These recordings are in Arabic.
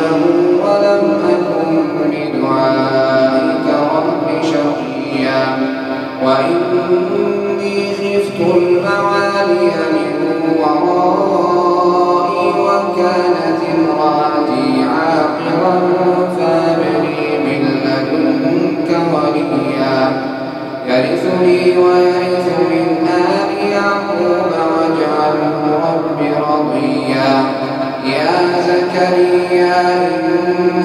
يرثني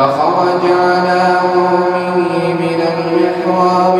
فخرج على قومه من المحراب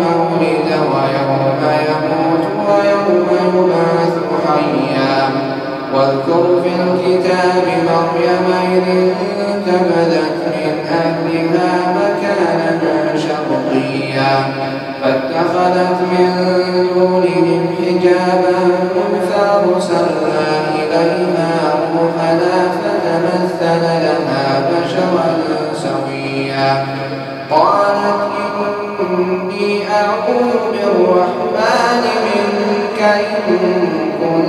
يبعث حيا واذكر في الكتاب مريم إذ انتبذت من أهلها مكانا شرقيا فاتخذت من دونهم حجابا فأرسلنا إليها روحنا فتمثل لها بشرا سويا قالت إني أعوذ بالرحمن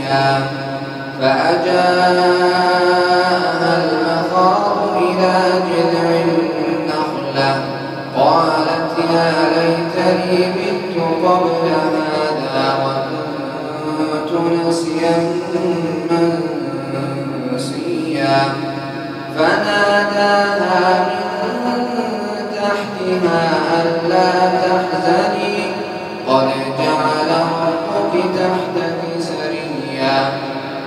قصيا فأجاءها إلى جذع النخلة. قالت يا ليتني مت قبل هذا منسيا. فناداها من تحتها ألا تحزني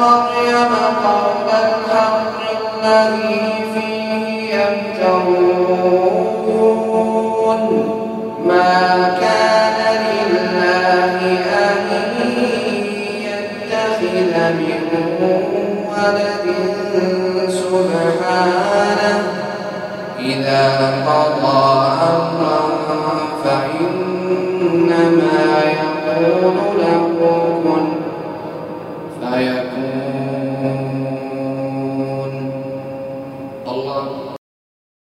مريم قول الحق الذي فيه يمترون. سبحانه إذا قضى أمرا